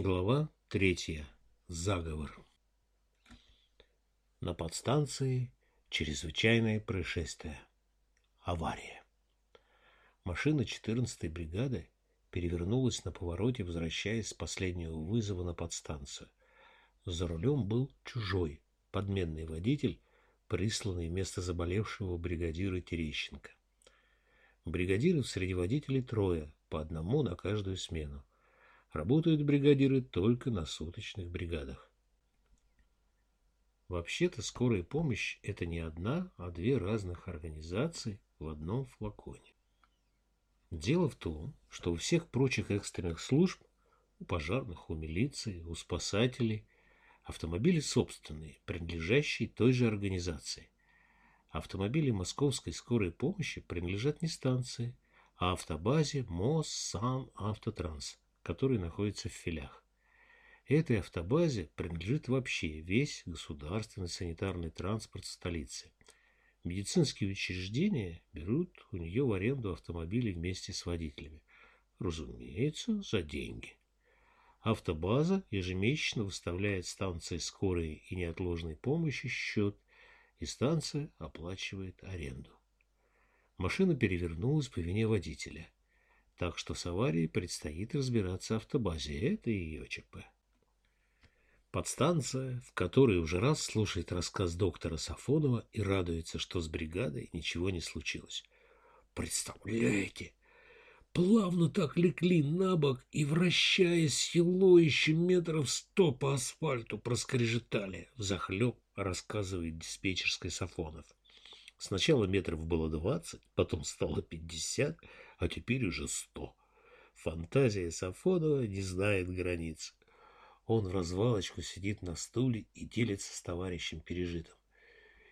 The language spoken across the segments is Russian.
Глава третья. Заговор. На подстанции чрезвычайное происшествие. Авария. Машина 14-й бригады перевернулась на повороте, возвращаясь с последнего вызова на подстанцию. За рулем был чужой, подменный водитель, присланный вместо заболевшего бригадира Терещенко. Бригадиров среди водителей трое, по одному на каждую смену. Работают бригадиры только на суточных бригадах. Вообще-то скорая помощь – это не одна, а две разных организации в одном флаконе. Дело в том, что у всех прочих экстренных служб, у пожарных, у милиции, у спасателей, автомобили собственные, принадлежащие той же организации. Автомобили Московской скорой помощи принадлежат не станции, а автобазе МОС САН Автотранс – который находится в филях. Этой автобазе принадлежит вообще весь государственный санитарный транспорт столицы. Медицинские учреждения берут у нее в аренду автомобили вместе с водителями. Разумеется, за деньги. Автобаза ежемесячно выставляет станции скорой и неотложной помощи счет, и станция оплачивает аренду. Машина перевернулась по вине водителя – так что с аварией предстоит разбираться автобазе. Это ее ЧП. Подстанция, в которой уже раз слушает рассказ доктора Сафонова и радуется, что с бригадой ничего не случилось. Представляете, плавно так лекли на бок и, вращаясь село еще метров сто по асфальту, проскрежетали. Взахлеб рассказывает диспетчерской Сафонов. Сначала метров было двадцать, потом стало пятьдесят, а теперь уже сто. Фантазия Сафонова не знает границ. Он в развалочку сидит на стуле и делится с товарищем пережитым.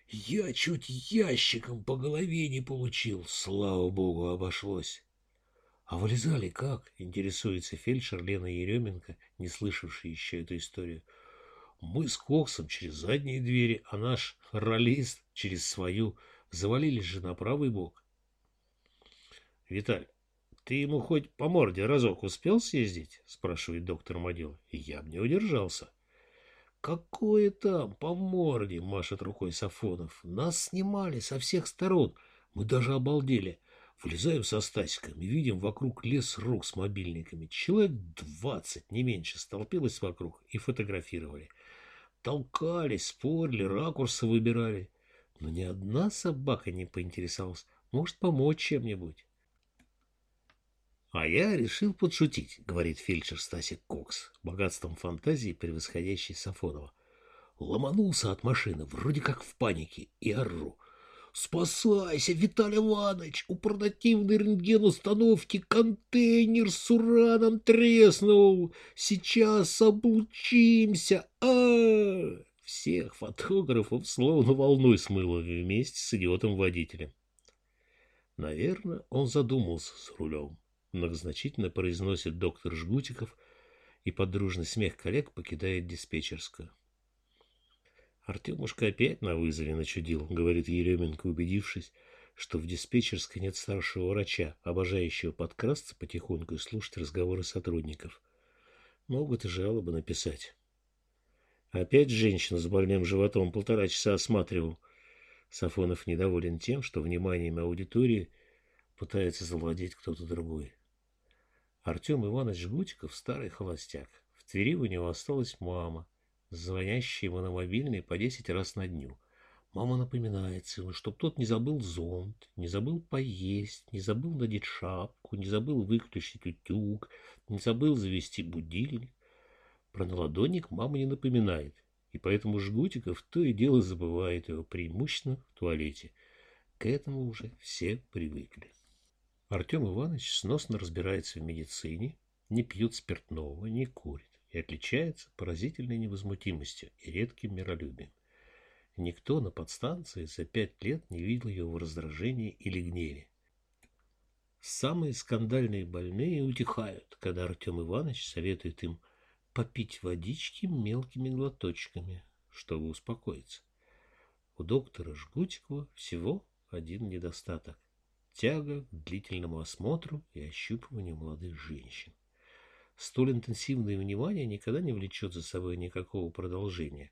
Я чуть ящиком по голове не получил, слава богу, обошлось. А вылезали как? Интересуется фельдшер Лена Еременко, не слышавший еще эту историю. Мы с Коксом через задние двери, а наш ролист через свою. Завалились же на правый бок. Виталь, ты ему хоть по морде разок успел съездить? Спрашивает доктор Модил. Я б не удержался. Какое там по морде, машет рукой Сафонов. Нас снимали со всех сторон. Мы даже обалдели. Влезаем со Стасиком и видим вокруг лес рук с мобильниками. Человек двадцать, не меньше, столпилось вокруг и фотографировали. Толкались, спорили, ракурсы выбирали. Но ни одна собака не поинтересовалась. Может, помочь чем-нибудь? А я решил подшутить, говорит фельдшер Стасик Кокс, богатством фантазии, превосходящий Сафонова. Ломанулся от машины, вроде как в панике, и ору. «Спасайся, Виталий Иванович! У портативной рентген-установки контейнер с ураном треснул! Сейчас облучимся! а, -а, -а Всех фотографов словно волной смыло вместе с идиотом-водителем. Наверное, он задумался с рулем многозначительно произносит доктор Жгутиков, и подружный смех коллег покидает диспетчерскую. Артемушка опять на вызове начудил, говорит Еременко, убедившись, что в диспетчерской нет старшего врача, обожающего подкрасться потихоньку и слушать разговоры сотрудников. Могут и жалобы написать. Опять женщина с больным животом полтора часа осматривал. Сафонов недоволен тем, что вниманием аудитории пытается завладеть кто-то другой. Артем Иванович Гутиков – старый холостяк. В Твери у него осталась мама, звонящая ему на мобильный по десять раз на дню. Мама напоминает сыну, чтоб тот не забыл зонт, не забыл поесть, не забыл надеть шапку, не забыл выключить утюг, не забыл завести будильник. Про наладонник мама не напоминает, и поэтому Жгутиков то и дело забывает его преимущественно в туалете. К этому уже все привыкли. Артем Иванович сносно разбирается в медицине, не пьет спиртного, не курит и отличается поразительной невозмутимостью и редким миролюбием. Никто на подстанции за пять лет не видел его в раздражении или гневе. Самые скандальные больные утихают, когда Артем Иванович советует им попить водички мелкими глоточками, чтобы успокоиться. У доктора Жгутикова всего один недостаток тяга к длительному осмотру и ощупыванию молодых женщин. Столь интенсивное внимание никогда не влечет за собой никакого продолжения.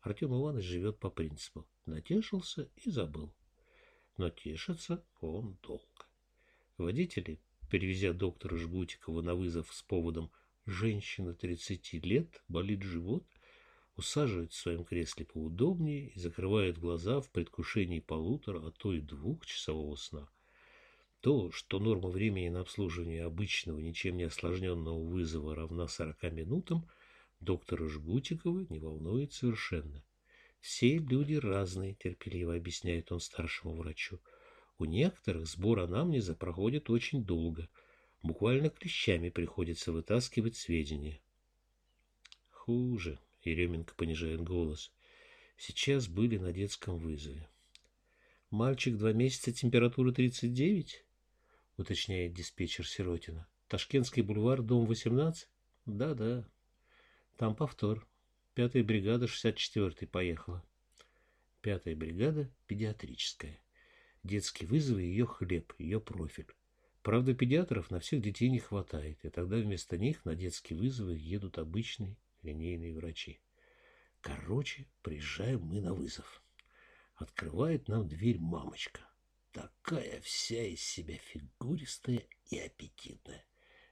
Артем Иванович живет по принципу «натешился и забыл». Но тешится он долго. Водители, перевезя доктора Жгутикова на вызов с поводом «женщина 30 лет, болит живот», усаживают в своем кресле поудобнее и закрывают глаза в предвкушении полутора, а то и двухчасового сна. То, что норма времени на обслуживание обычного, ничем не осложненного вызова равна 40 минутам, доктора Жгутикова не волнует совершенно. Все люди разные, терпеливо объясняет он старшему врачу. У некоторых сбор анамнеза проходит очень долго. Буквально клещами приходится вытаскивать сведения. Хуже, Еременко понижает голос. Сейчас были на детском вызове. Мальчик два месяца, температура 39? Уточняет диспетчер Сиротина. Ташкентский бульвар, дом 18? Да-да. Там повтор. Пятая бригада 64-й поехала. Пятая бригада педиатрическая. Детские вызовы ее хлеб, ее профиль. Правда, педиатров на всех детей не хватает, и тогда вместо них на детские вызовы едут обычные линейные врачи. Короче, приезжаем мы на вызов. Открывает нам дверь мамочка. Такая вся из себя фигуристая и аппетитная.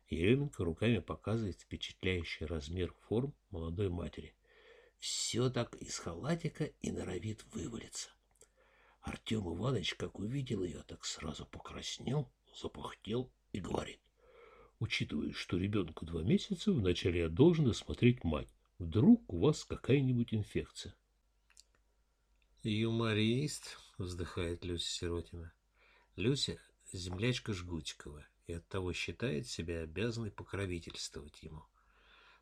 Еременко руками показывает впечатляющий размер форм молодой матери. Все так из халатика и норовит вывалиться. Артем Иванович, как увидел ее, так сразу покраснел, запахтел и говорит. Учитывая, что ребенку два месяца, вначале я должен осмотреть мать. Вдруг у вас какая-нибудь инфекция. Юморист, вздыхает Люся Сиротина. Люся – землячка Жгутикова и оттого считает себя обязанной покровительствовать ему.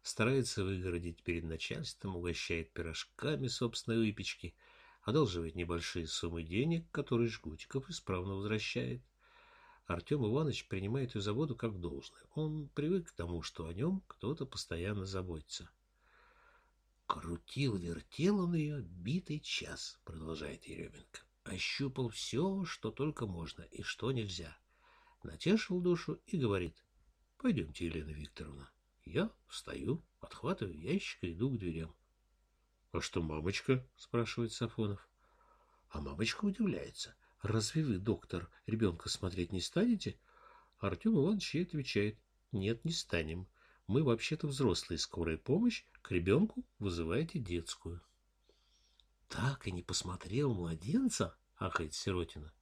Старается выгородить перед начальством, угощает пирожками собственной выпечки, одалживает небольшие суммы денег, которые Жгутиков исправно возвращает. Артем Иванович принимает ее заботу как должное. Он привык к тому, что о нем кто-то постоянно заботится. Крутил-вертел он ее битый час, продолжает Еременко. Ощупал все, что только можно и что нельзя. Натешил душу и говорит, пойдемте, Елена Викторовна. Я встаю, отхватываю ящик и иду к дверям. — А что мамочка? — спрашивает Сафонов. А мамочка удивляется. «Разве вы, доктор, ребенка смотреть не станете?» Артем Иванович ей отвечает. «Нет, не станем. Мы вообще-то взрослые. Скорая помощь. К ребенку вызываете детскую». «Так и не посмотрел младенца?» — ахает Сиротина.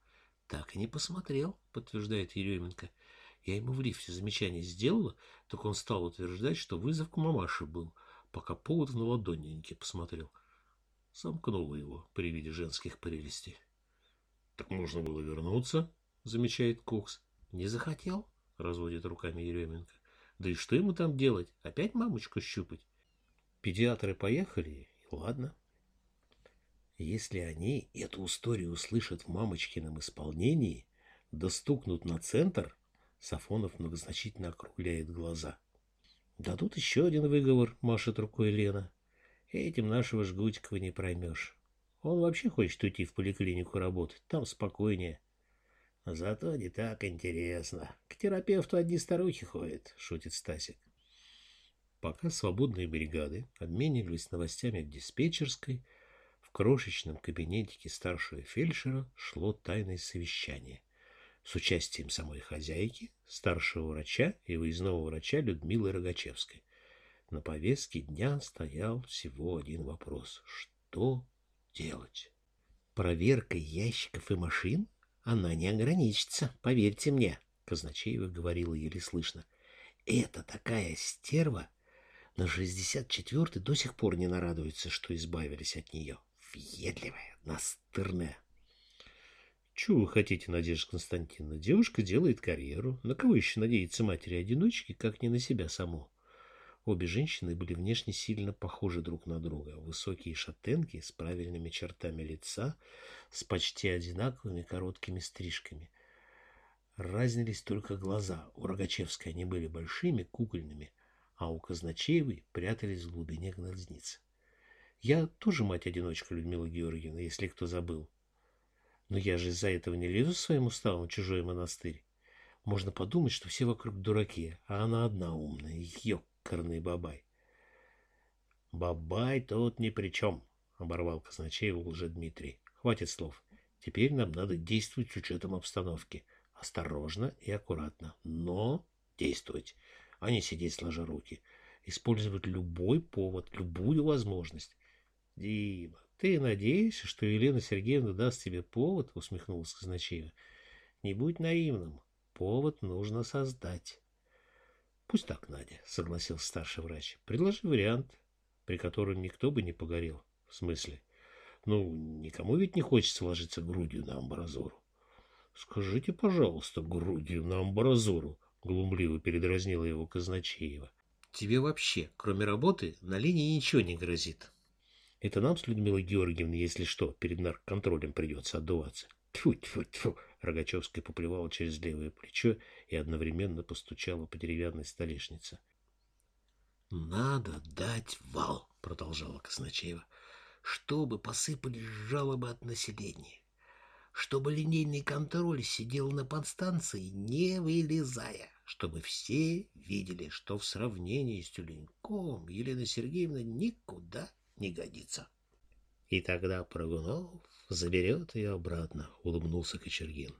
«Так и не посмотрел», — подтверждает Еременко. Я ему в лифте замечание сделала, так он стал утверждать, что вызов к мамаше был, пока повод на ладонненьке посмотрел. Сомкнула его при виде женских прелестей. Так можно было вернуться, замечает Кокс. Не захотел, разводит руками Еременко. Да и что ему там делать? Опять мамочку щупать? Педиатры поехали, ладно. Если они эту историю услышат в мамочкином исполнении, достукнут на центр, Сафонов многозначительно округляет глаза. Да тут еще один выговор, машет рукой Лена. Этим нашего Жгутикова не проймешь. Он вообще хочет уйти в поликлинику работать, там спокойнее. Зато не так интересно. К терапевту одни старухи ходят, шутит Стасик. Пока свободные бригады обменивались новостями в диспетчерской, в крошечном кабинетике старшего фельдшера шло тайное совещание с участием самой хозяйки, старшего врача и выездного врача Людмилы Рогачевской. На повестке дня стоял всего один вопрос. Что делать. Проверка ящиков и машин она не ограничится, поверьте мне, Казначеева говорила еле слышно. Это такая стерва. На 64-й до сих пор не нарадуется, что избавились от нее. Въедливая, настырная. Чего вы хотите, Надежда Константиновна? Девушка делает карьеру. На кого еще надеется матери-одиночки, как не на себя саму? Обе женщины были внешне сильно похожи друг на друга. Высокие шатенки с правильными чертами лица, с почти одинаковыми короткими стрижками. Разнились только глаза. У Рогачевской они были большими, кукольными, а у Казначеевой прятались в глубине глазниц. Я тоже мать-одиночка, Людмила Георгиевна, если кто забыл. Но я же из-за этого не лезу своим уставом в чужой монастырь. Можно подумать, что все вокруг дураки, а она одна умная. Ёкарный бабай. Бабай тут ни при чем, оборвал Казначеева Дмитрий. Хватит слов. Теперь нам надо действовать с учетом обстановки. Осторожно и аккуратно. Но действовать, а не сидеть сложа руки. Использовать любой повод, любую возможность. Дима, ты надеешься, что Елена Сергеевна даст тебе повод? Усмехнулась Казначеева. Не будь наивным. Повод нужно создать. Пусть так, Надя, согласился старший врач. Предложи вариант, при котором никто бы не погорел. В смысле? Ну, никому ведь не хочется ложиться грудью на амбразуру. Скажите, пожалуйста, грудью на амбразуру, глумливо передразнила его Казначеева. Тебе вообще, кроме работы, на линии ничего не грозит. Это нам с Людмилой Георгиевной, если что, перед нарконтролем придется отдуваться. Тьфу, тьфу, тьфу. Рогачевская поплевала через левое плечо и одновременно постучала по деревянной столешнице. «Надо дать вал», — продолжала Казначеева, — «чтобы посыпались жалобы от населения, чтобы линейный контроль сидел на подстанции, не вылезая, чтобы все видели, что в сравнении с Тюленьком Елена Сергеевна никуда не годится». И тогда Прыгунов заберет ее обратно, — улыбнулся Кочергин.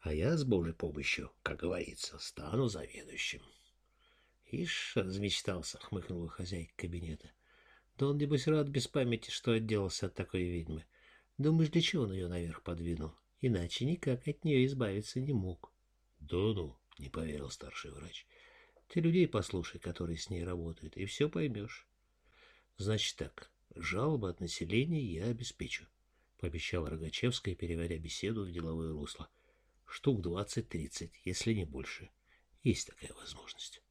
А я с Божьей помощью, как говорится, стану заведующим. Ишь, размечтался, — хмыкнула хозяйка кабинета. Да он, небось, рад без памяти, что отделался от такой ведьмы. Думаешь, для чего он ее наверх подвинул? Иначе никак от нее избавиться не мог. Да ну, — не поверил старший врач. Ты людей послушай, которые с ней работают, и все поймешь. Значит так, Жалобы от населения я обеспечу, — пообещала Рогачевская, переводя беседу в деловое русло. Штук двадцать-тридцать, если не больше. Есть такая возможность.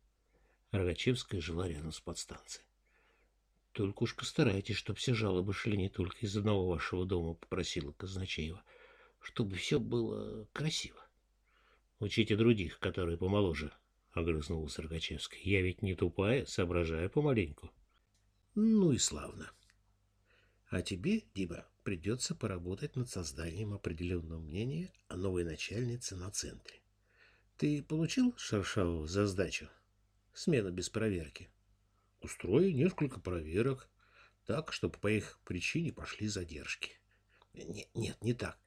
Рогачевская жила рядом с подстанцией. — Только уж постарайтесь, чтобы все жалобы шли не только из одного вашего дома, — попросила Казначеева, — чтобы все было красиво. — Учите других, которые помоложе, — огрызнулась Рогачевская. — Я ведь не тупая, соображаю помаленьку. — Ну и славно. А тебе, Дима, придется поработать над созданием определенного мнения о новой начальнице на центре. Ты получил Шаршаву за сдачу? Смена без проверки. Устрою несколько проверок, так, чтобы по их причине пошли задержки. Нет, нет, не так.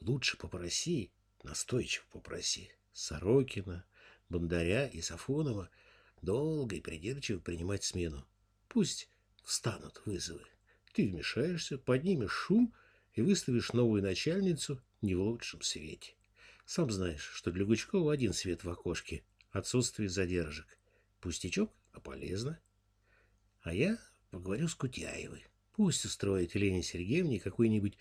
Лучше попроси, настойчиво попроси, Сорокина, Бондаря и Сафонова долго и придирчиво принимать смену. Пусть встанут вызовы. Ты вмешаешься, поднимешь шум и выставишь новую начальницу не в лучшем свете. Сам знаешь, что для Гучкова один свет в окошке — отсутствие задержек. Пустячок, а полезно. А я поговорю с Кутяевой. Пусть устроит Елене Сергеевне какой-нибудь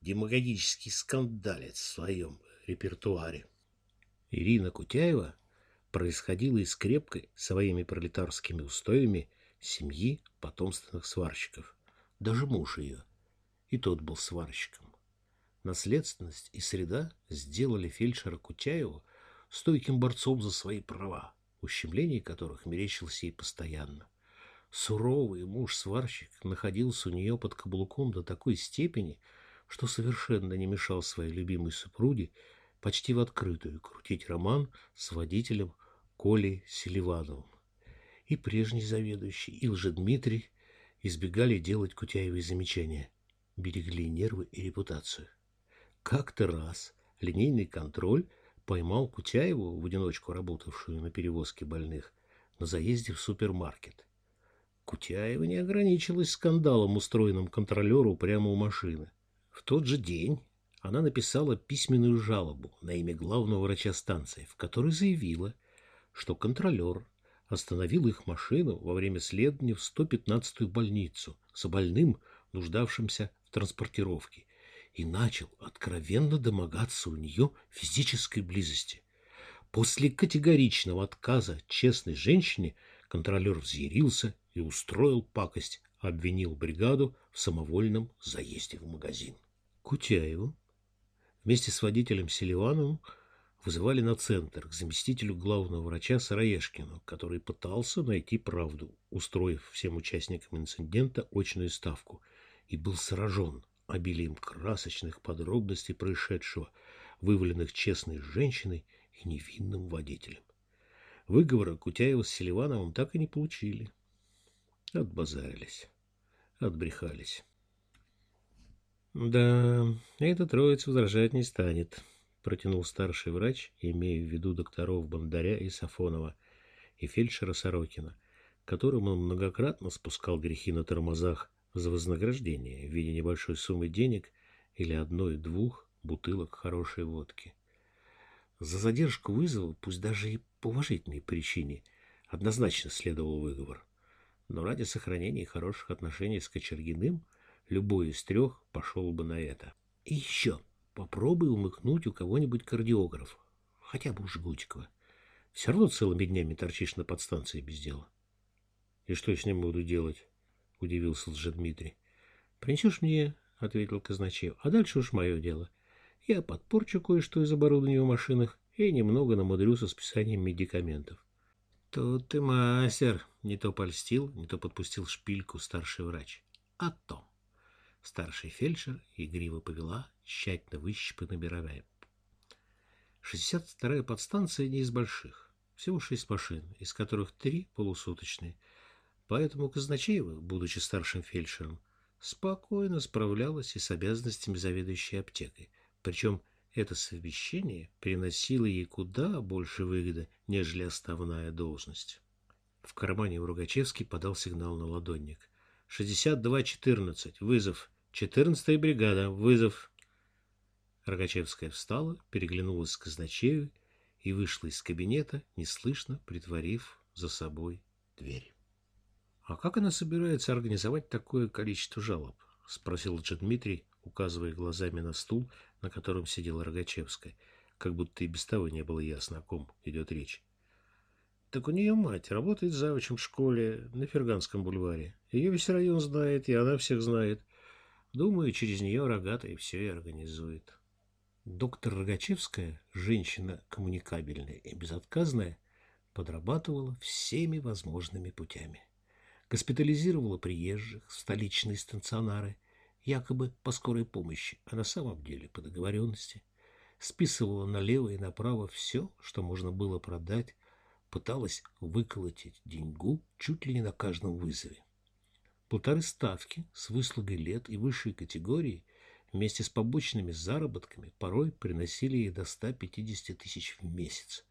демагогический скандалец в своем репертуаре. Ирина Кутяева происходила из крепкой своими пролетарскими устоями семьи потомственных сварщиков даже муж ее. И тот был сварщиком. Наследственность и среда сделали фельдшера Кутяева стойким борцом за свои права, ущемление которых мерещилось ей постоянно. Суровый муж-сварщик находился у нее под каблуком до такой степени, что совершенно не мешал своей любимой супруге почти в открытую крутить роман с водителем Колей Селивановым. И прежний заведующий, и избегали делать Кутяевой замечания, берегли нервы и репутацию. Как-то раз линейный контроль поймал Кутяеву, в одиночку работавшую на перевозке больных, на заезде в супермаркет. Кутяева не ограничилась скандалом, устроенным контролеру прямо у машины. В тот же день она написала письменную жалобу на имя главного врача станции, в которой заявила, что контролер остановил их машину во время следования в 115-ю больницу за больным, нуждавшимся в транспортировке, и начал откровенно домогаться у нее физической близости. После категоричного отказа честной женщине контролер взъярился и устроил пакость, обвинил бригаду в самовольном заезде в магазин. Кутяеву вместе с водителем Селивановым вызывали на центр к заместителю главного врача Сыроежкину, который пытался найти правду, устроив всем участникам инцидента очную ставку, и был сражен обилием красочных подробностей происшедшего, вываленных честной женщиной и невинным водителем. Выговора Кутяева с Селивановым так и не получили. Отбазарились, отбрехались. Да, эта троица возражать не станет, протянул старший врач, имея в виду докторов Бондаря и Сафонова, и фельдшера Сорокина, которым он многократно спускал грехи на тормозах за вознаграждение в виде небольшой суммы денег или одной-двух бутылок хорошей водки. За задержку вызова, пусть даже и по уважительной причине, однозначно следовал выговор. Но ради сохранения хороших отношений с Кочергиным любой из трех пошел бы на это. И еще попробуй умыкнуть у кого-нибудь кардиографа, хотя бы у Жгутикова. Все равно целыми днями торчишь на подстанции без дела. — И что с ним буду делать? — удивился Лжедмитрий. — Принесешь мне, — ответил Казначеев, — а дальше уж мое дело. Я подпорчу кое-что из оборудования в машинах и немного намудрю со списанием медикаментов. — Тут ты мастер! — не то польстил, не то подпустил шпильку старший врач. — А то! Старший фельдшер игриво повела, тщательно выщипанными ровями. 62-я подстанция не из больших. Всего шесть машин, из которых три полусуточные. Поэтому Казначеева, будучи старшим фельдшером, спокойно справлялась и с обязанностями заведующей аптекой. Причем это совещание приносило ей куда больше выгоды, нежели основная должность. В кармане у Ругачевский подал сигнал на ладонник. «62-14. Вызов. 14-я бригада. Вызов». Рогачевская встала, переглянулась с Казначеевой и вышла из кабинета, неслышно притворив за собой дверь. — А как она собирается организовать такое количество жалоб? — спросил Дмитрий, указывая глазами на стул, на котором сидела Рогачевская, как будто и без того не было ясно, о ком идет речь. — Так у нее мать работает завучем в школе на Ферганском бульваре. Ее весь район знает, и она всех знает. Думаю, через нее рогатая все и организует. — Доктор Рогачевская, женщина коммуникабельная и безотказная, подрабатывала всеми возможными путями. Госпитализировала приезжих столичные стационары, якобы по скорой помощи, а на самом деле по договоренности. Списывала налево и направо все, что можно было продать, пыталась выколотить деньгу чуть ли не на каждом вызове. Полторы ставки с выслугой лет и высшей категории вместе с побочными заработками порой приносили ей до 150 тысяч в месяц,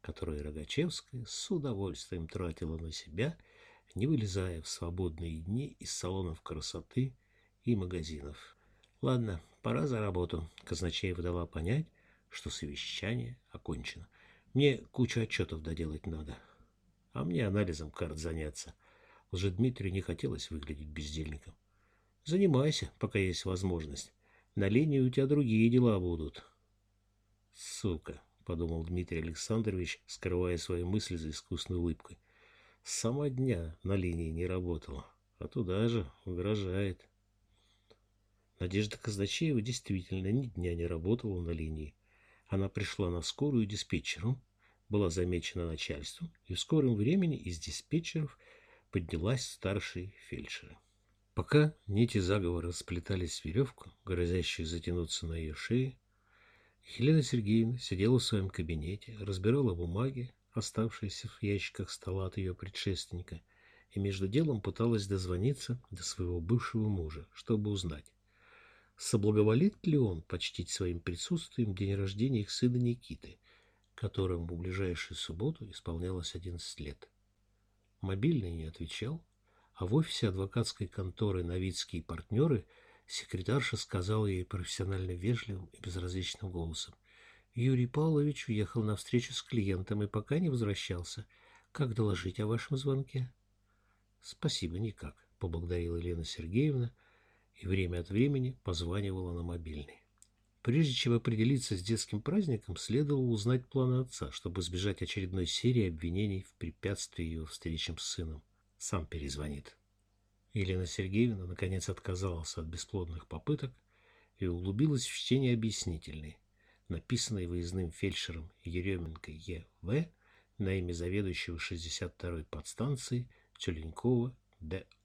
которые Рогачевская с удовольствием тратила на себя, не вылезая в свободные дни из салонов красоты и магазинов. Ладно, пора за работу. Казначеева дала понять, что совещание окончено. Мне кучу отчетов доделать надо. А мне анализом карт заняться. Уже Дмитрию не хотелось выглядеть бездельником. Занимайся, пока есть возможность. На линии у тебя другие дела будут. Сука, подумал Дмитрий Александрович, скрывая свои мысли за искусной улыбкой. С самого дня на линии не работала, а туда же угрожает. Надежда Казначеева действительно ни дня не работала на линии. Она пришла на скорую диспетчером, была замечена начальством, и в скором времени из диспетчеров поднялась старший фельдшер. Пока нити заговора сплетались в веревку, грозящую затянуться на ее шее, Елена Сергеевна сидела в своем кабинете, разбирала бумаги, оставшиеся в ящиках стола от ее предшественника, и между делом пыталась дозвониться до своего бывшего мужа, чтобы узнать, соблаговолит ли он почтить своим присутствием день рождения их сына Никиты, которому в ближайшую субботу исполнялось 11 лет. Мобильный не отвечал, а в офисе адвокатской конторы «Новицкие партнеры» секретарша сказала ей профессионально вежливым и безразличным голосом. «Юрий Павлович уехал на встречу с клиентом и пока не возвращался. Как доложить о вашем звонке?» «Спасибо, никак», — поблагодарила Елена Сергеевна и время от времени позванивала на мобильный. Прежде чем определиться с детским праздником, следовало узнать планы отца, чтобы избежать очередной серии обвинений в препятствии его встречам с сыном сам перезвонит. Елена Сергеевна наконец отказалась от бесплодных попыток и углубилась в чтение объяснительной, написанной выездным фельдшером Еременко Е.В. на имя заведующего 62-й подстанции Тюленькова Д.О.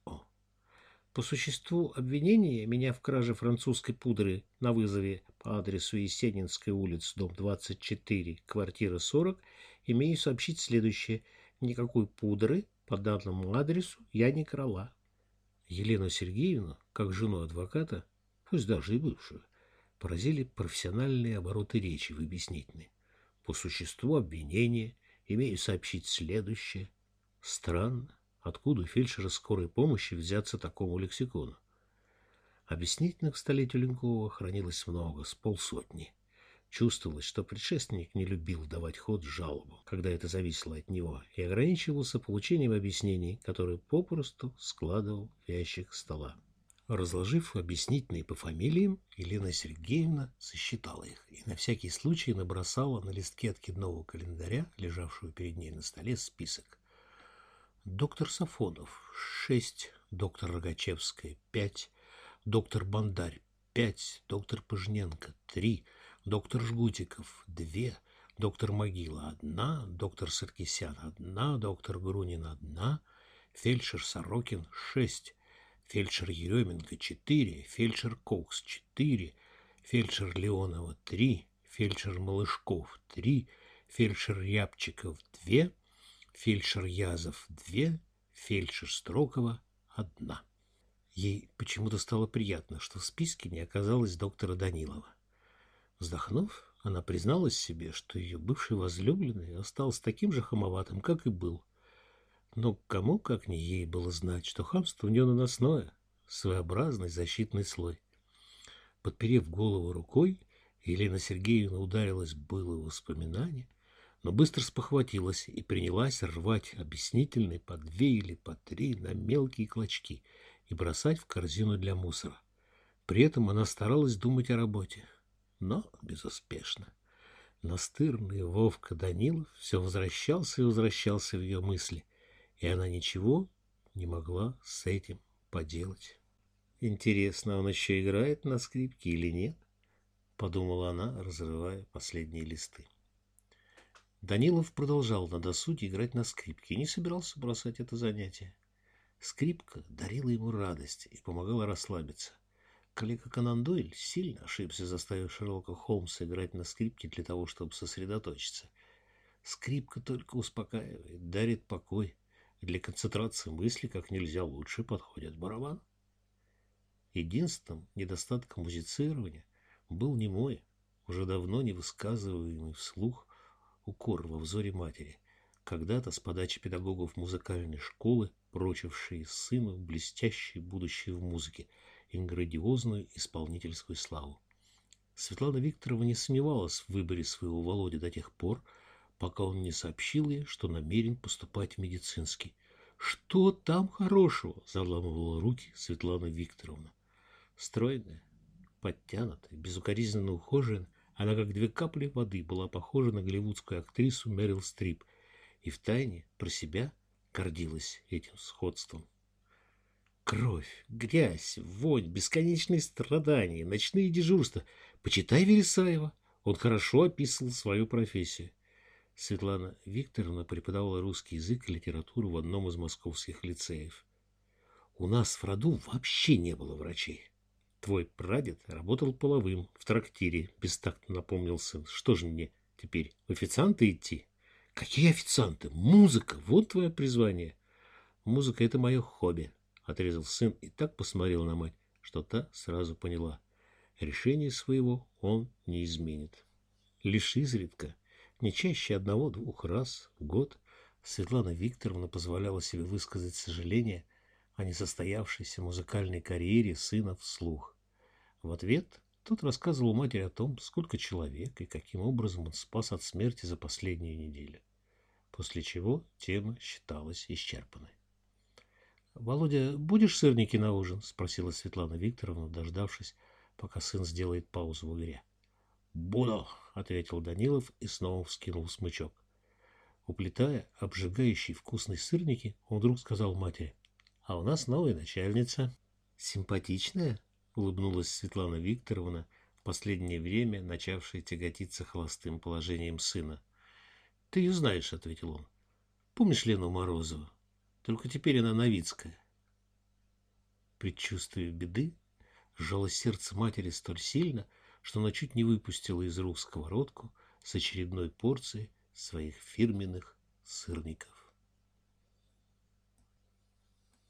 По существу обвинения меня в краже французской пудры на вызове по адресу Есенинская улица, дом 24, квартира 40, имею сообщить следующее. Никакой пудры по данному адресу я не крала. Елена Сергеевна, как жену адвоката, пусть даже и бывшую, поразили профессиональные обороты речи в объяснительной. По существу обвинения имею сообщить следующее. Странно, откуда фельдшера скорой помощи взяться такому лексикону. Объяснительных в столе Тюленкова хранилось много, с полсотни. Чувствовалось, что предшественник не любил давать ход жалобу, когда это зависело от него, и ограничивался получением объяснений, которые попросту складывал в ящик стола. Разложив объяснительные по фамилиям, Елена Сергеевна сосчитала их и на всякий случай набросала на листке откидного календаря, лежавшего перед ней на столе, список. Доктор Сафонов – шесть, доктор Рогачевская – пять, доктор Бандарь – пять, доктор Пожненко – три, доктор Жгутиков – две, доктор Могила – одна, доктор Саркисян – одна, доктор Грунин – одна, фельдшер Сорокин – шесть, фельдшер Еременко – четыре, фельдшер Кокс – четыре, фельдшер Леонова – три, фельдшер Малышков – три, фельдшер Рябчиков – две – фельдшер Язов – две, фельдшер Строкова – одна. Ей почему-то стало приятно, что в списке не оказалось доктора Данилова. Вздохнув, она призналась себе, что ее бывший возлюбленный остался таким же хамоватым, как и был. Но кому, как не ей, было знать, что хамство у нее наносное, своеобразный защитный слой. Подперев голову рукой, Елена Сергеевна ударилась было в воспоминания, но быстро спохватилась и принялась рвать объяснительные по две или по три на мелкие клочки и бросать в корзину для мусора. При этом она старалась думать о работе, но безуспешно. Настырный Вовка Данилов все возвращался и возвращался в ее мысли, и она ничего не могла с этим поделать. Интересно, он еще играет на скрипке или нет? Подумала она, разрывая последние листы. Данилов продолжал на досуге играть на скрипке и не собирался бросать это занятие. Скрипка дарила ему радость и помогала расслабиться. Коллега Конан Дойль сильно ошибся, заставив Шерлока Холмса играть на скрипке для того, чтобы сосредоточиться. Скрипка только успокаивает, дарит покой. Для концентрации мысли как нельзя лучше подходит барабан. Единственным недостатком музицирования был немой, уже давно не высказываемый вслух укор во взоре матери, когда-то с подачи педагогов музыкальной школы, прочившие сыну блестящее будущее в музыке и грандиозную исполнительскую славу. Светлана Викторовна не сомневалась в выборе своего Володи до тех пор, пока он не сообщил ей, что намерен поступать в медицинский. «Что там хорошего?» – заламывала руки Светлана Викторовна. Стройная, подтянутая, безукоризненно ухоженная, она, как две капли воды, была похожа на голливудскую актрису Мэрил Стрип и втайне про себя гордилась этим сходством. Кровь, грязь, вонь, бесконечные страдания, ночные дежурства. Почитай Вересаева. Он хорошо описывал свою профессию. Светлана Викторовна преподавала русский язык и литературу в одном из московских лицеев. У нас в роду вообще не было врачей. Твой прадед работал половым в трактире, бестактно напомнил сын. Что же мне теперь, в официанты идти? Какие официанты? Музыка, вот твое призвание. Музыка — это мое хобби, — отрезал сын и так посмотрел на мать, что та сразу поняла. Решение своего он не изменит. Лишь изредка, не чаще одного-двух раз в год, Светлана Викторовна позволяла себе высказать сожаление — о несостоявшейся музыкальной карьере сына вслух. В ответ тот рассказывал матери о том, сколько человек и каким образом он спас от смерти за последнюю неделю. После чего тема считалась исчерпанной. «Володя, будешь сырники на ужин?» – спросила Светлана Викторовна, дождавшись, пока сын сделает паузу в игре. «Буду!» – ответил Данилов и снова вскинул смычок. Уплетая обжигающие вкусные сырники, он вдруг сказал матери – а у нас новая начальница. Симпатичная, улыбнулась Светлана Викторовна, в последнее время начавшая тяготиться холостым положением сына. Ты ее знаешь, ответил он. Помнишь Лену Морозову? Только теперь она Новицкая. Предчувствие беды сжало сердце матери столь сильно, что она чуть не выпустила из рук сковородку с очередной порцией своих фирменных сырников.